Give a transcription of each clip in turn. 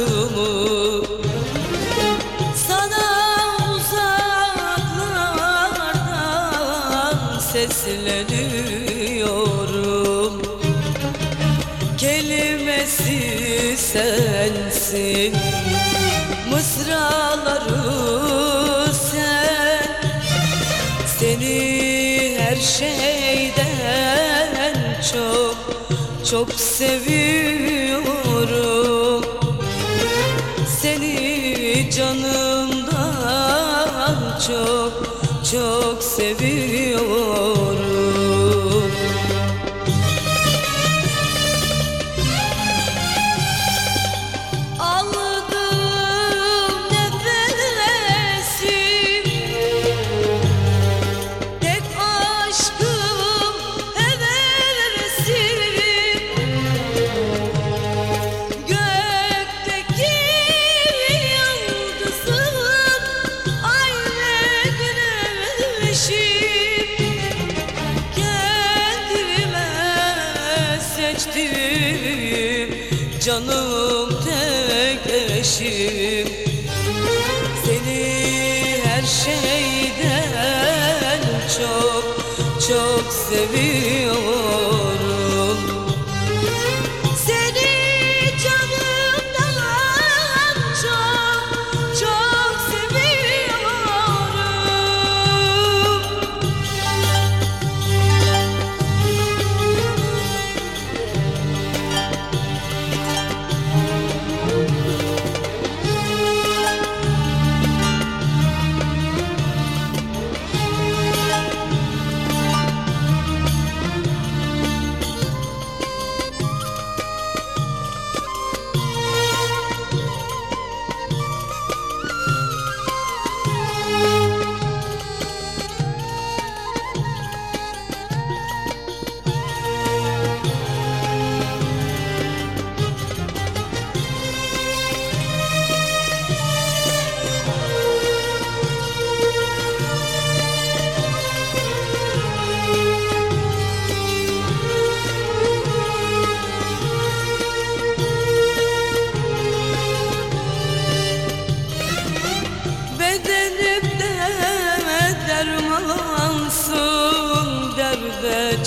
aşkımı Sana uzaklardan sesleniyorum. Kelimesi sensin Mısraları sen. Seni her şeyden çok Çok seviyorum canımdan çok Çok seviyorum Canım tek eşim. Seni her şeyden çok çok seviyorum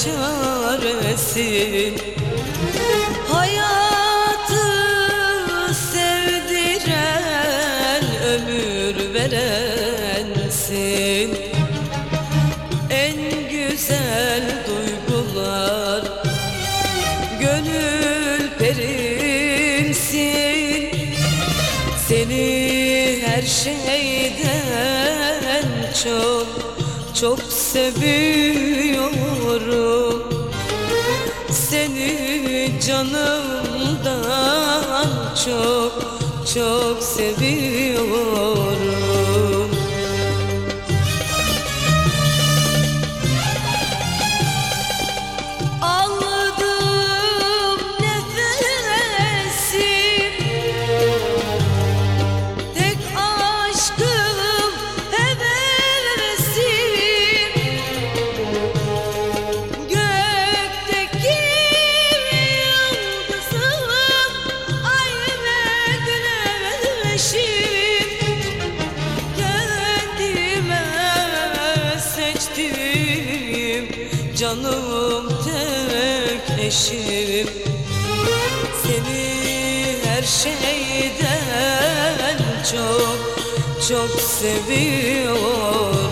derde çaresin Hayatı sevdiren ömür verensin. En güzel duygular gönül perimsin. Seni her şeyden çok çok seviyorum Seni canımdan çok çok seviyorum Canım tek eşim. Seni her şeyden çok çok seviyorum